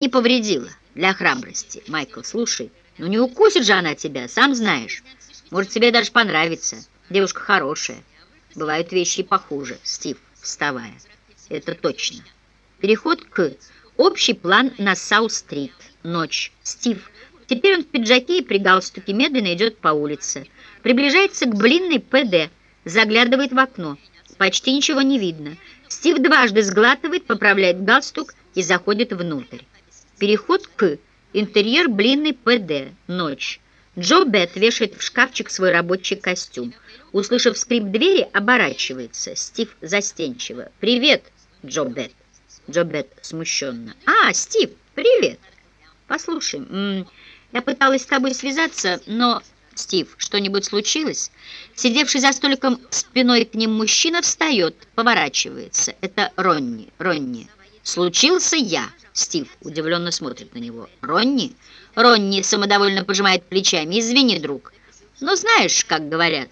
не повредила для храбрости. Майкл, слушай, ну не укусит же она тебя, сам знаешь. Может, тебе даже понравится. Девушка хорошая. Бывают вещи похуже. Стив, вставая. Это точно. Переход к общий план на Саут-стрит. Ночь. Стив. Теперь он в пиджаке и при галстуке медленно идет по улице. Приближается к блинной ПД. Заглядывает в окно. Почти ничего не видно. Стив дважды сглатывает, поправляет галстук и заходит внутрь. Переход к интерьер блинный ПД. Ночь. Джо Бет вешает в шкафчик свой рабочий костюм. Услышав скрип двери, оборачивается. Стив застенчиво. «Привет, Джо Бет». Джо Бет смущенно. «А, Стив, привет. Послушай, я пыталась с тобой связаться, но...» «Стив, что-нибудь случилось?» Сидевший за столиком спиной к ним мужчина встает, поворачивается. Это Ронни. Ронни. «Случился я!» Стив удивленно смотрит на него. «Ронни?» Ронни самодовольно пожимает плечами. «Извини, друг. Но знаешь, как говорят,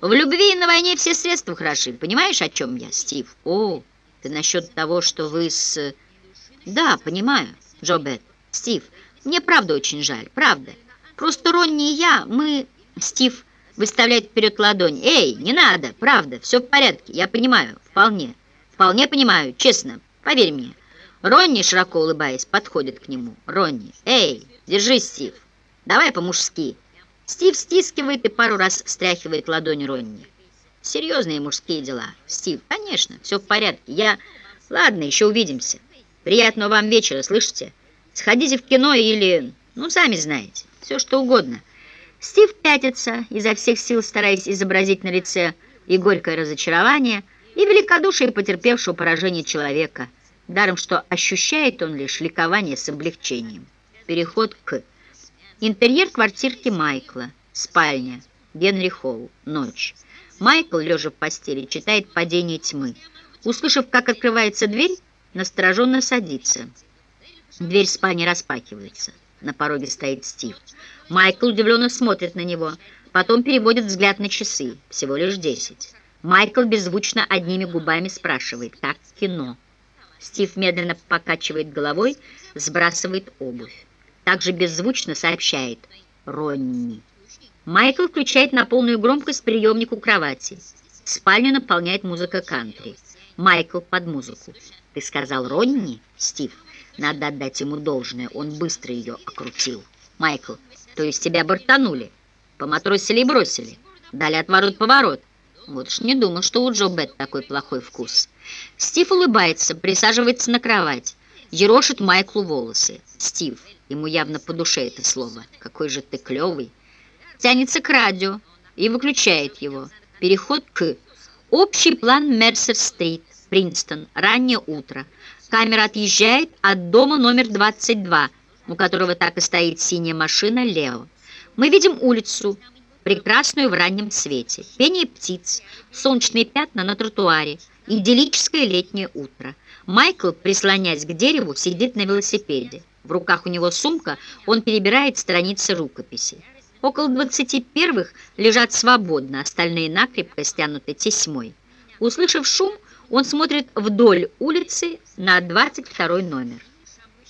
в любви и на войне все средства хороши. Понимаешь, о чем я, Стив?» «О, ты насчет того, что вы с...» «Да, понимаю, Джобет. Стив, мне правда очень жаль, правда. Просто Ронни и я, мы...» Стив выставляет вперед ладонь. «Эй, не надо, правда, все в порядке, я понимаю, вполне. Вполне понимаю, честно». Поверь мне. Ронни, широко улыбаясь, подходит к нему. Ронни, эй, держись, Стив. Давай по-мужски. Стив стискивает и пару раз встряхивает ладонь Ронни. Серьезные мужские дела. Стив, конечно, все в порядке. Я... Ладно, еще увидимся. Приятного вам вечера, слышите? Сходите в кино или... Ну, сами знаете. Все что угодно. Стив пятится, изо всех сил стараясь изобразить на лице и горькое разочарование, и великодушие потерпевшего поражение человека – даром что ощущает он лишь ликование с облегчением. Переход к интерьер квартирки Майкла, спальня, Генри Холл, ночь. Майкл, лежа в постели, читает «Падение тьмы». Услышав, как открывается дверь, настороженно садится. Дверь спальни распахивается. На пороге стоит Стив. Майкл удивленно смотрит на него, потом переводит взгляд на часы. Всего лишь десять. Майкл беззвучно одними губами спрашивает «Как кино?» Стив медленно покачивает головой, сбрасывает обувь. Также беззвучно сообщает «Ронни». Майкл включает на полную громкость приемник у кровати. Спальню наполняет музыка кантри. Майкл под музыку. «Ты сказал Ронни?» Стив. Надо отдать ему должное, он быстро ее окрутил. Майкл. То есть тебя бортанули? Поматросили и бросили? Дали отворот-поворот? Вот уж не думал, что у Джо Бет такой плохой вкус. Стив улыбается, присаживается на кровать, ерошит Майклу волосы. Стив, ему явно по душе это слово. Какой же ты клевый. Тянется к радио и выключает его. Переход к общий план Мерсер-стрит, Принстон, раннее утро. Камера отъезжает от дома номер 22, у которого так и стоит синяя машина Лео. Мы видим улицу, прекрасную в раннем свете. Пение птиц, солнечные пятна на тротуаре, идиллическое летнее утро. Майкл, прислонясь к дереву, сидит на велосипеде. В руках у него сумка, он перебирает страницы рукописи. Около двадцати первых лежат свободно, остальные накрепко стянуты тесьмой. Услышав шум, он смотрит вдоль улицы на 22 номер.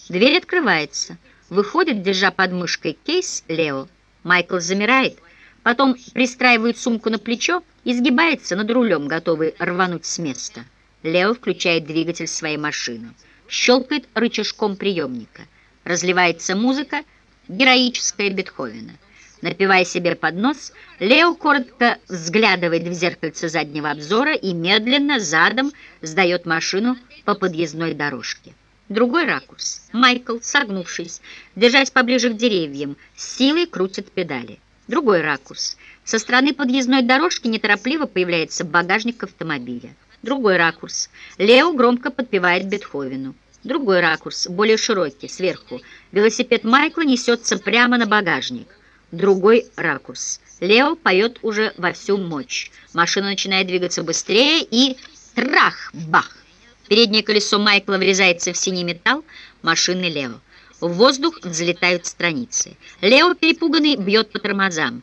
Дверь открывается. Выходит, держа под мышкой кейс, Лео. Майкл замирает, Потом пристраивает сумку на плечо и сгибается над рулем, готовый рвануть с места. Лео включает двигатель своей машины. Щелкает рычажком приемника. Разливается музыка, героическая Бетховена. Напивая себе под нос, Лео коротко взглядывает в зеркальце заднего обзора и медленно задом сдает машину по подъездной дорожке. Другой ракурс. Майкл, согнувшись, держась поближе к деревьям, силой крутит педали. Другой ракурс. Со стороны подъездной дорожки неторопливо появляется багажник автомобиля. Другой ракурс. Лео громко подпевает Бетховену. Другой ракурс, более широкий, сверху. Велосипед Майкла несется прямо на багажник. Другой ракурс. Лео поет уже во всю мощь. Машина начинает двигаться быстрее и... Трах-бах! Переднее колесо Майкла врезается в синий металл машины Лео. В воздух взлетают страницы. Лео, перепуганный, бьет по тормозам.